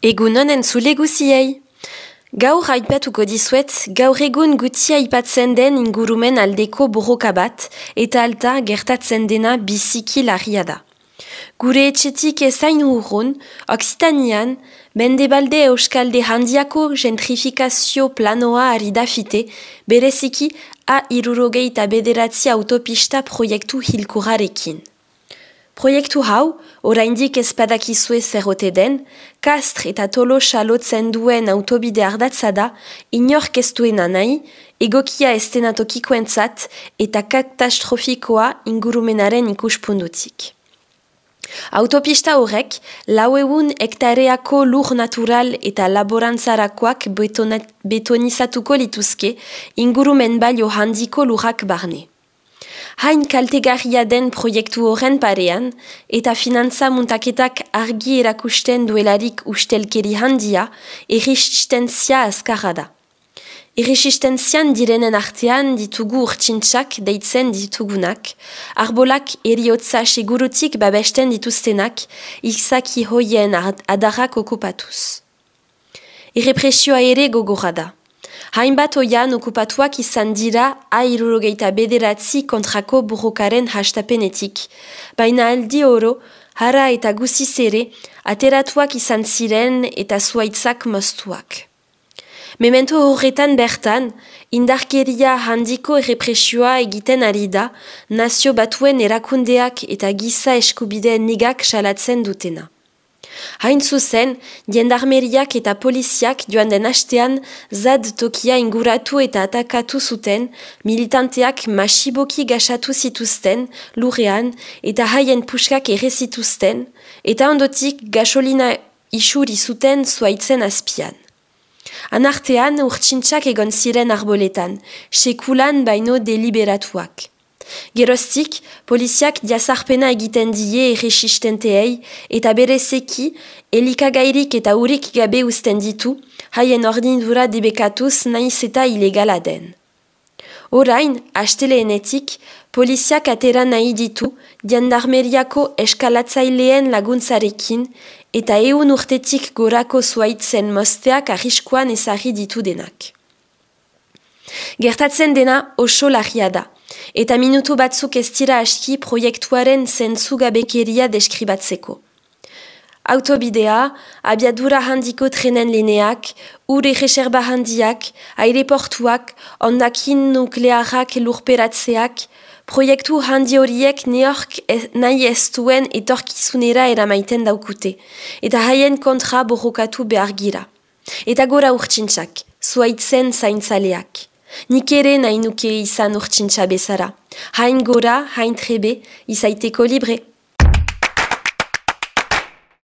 Egunon entzule guziei! Gaur aipatuko dizuet, gaur egun gutia aipatzen den ingurumen aldeko borroka bat eta alta gertatzen dena biziki larria da. Gure etxetik ezain urrun, Oksitanian, Mendebalde Euskalde handiako gentrifikazio planoa ari dafite, bereziki A irurogeita bederatzi autopista proiektu hilkurarekin. Proiektu hau, oraindik ezpadakizue zerrote den, kastr eta tolosa lotzen duen autobide ardatza da, inork ez duena nahi, egokia estenatokiko entzat eta katastrofikoa ingurumenaren ikuspundutik. Autopista horrek, lau egun hektareako lur natural eta laborantzarakoak betonizatuko lituzke ingurumen balio handiko lurrak barne hain kaltegarria den proiektu horren parean, eta finantza muntaketak argi erakusten duelarik ustelkeri handia, erresistenzia azkarra da. Erresistenzian direnen artean ditugu urtsintsak deitzen ditugunak, arbolak eriotza segurutik babesten dituztenak, izaki hoien adarrak okupatuz. Errepresioa ere gogorra da. Hainbat oian okupatuak izan dira airurogeita bederatzi kontrako burrokaren hastapenetik, baina aldi oro, hara eta guziz ere, ateratuak izan ziren eta zuaitzak moztuak. Memento horretan bertan, indarkeria handiko errepresioa egiten ari da, nazio batuen erakundeak eta giza eskubideen negak salatzen dutena. Hain zuzen, jendarmeriak eta poliziak joan den hastean zad tokia inguratu eta atakatu zuten, militanteak masiboki gasatu zituzten, lurrean, eta haien puskak ere zituzten, eta ondotik gasolina isuri zuten zuaitzen azpian. Anartean urtsintxak egon ziren arboletan, sekulan baino deliberatuak. Geroztik, poliziak diazarpena egiten die erresistenteei eta berezeki elikagairik eta urik gabe usten ditu, haien ordindura debekatuz naiz eta ilegala den. Orain, asteleenetik, poliziak atera nahi ditu diandarmeriako eskalatzaileen laguntzarekin eta eun urtetik gorako zuaitzen mosteak arriskoan ezari ditu denak. Gertatzen dena oso lagia da, eta minutu batzuk ez dira aski proiektuaren zentzugabekeria deskribatzeko. Autobidea, abiadura handiko trenen lineak, ure reserba handiak, aireportuak, ondakin nuklearak lurperatzeak, proiektu handi horiek neork nahi ez duen etorkizunera eramaiten daukute, eta haien kontra borrokatu behar gira. Eta gora urtsintsak, zuaitzen zaintzaleak. Nik ere nahi nuke izan urtsintsa bezara. Hain gora, hain trebe, izaiteko libre.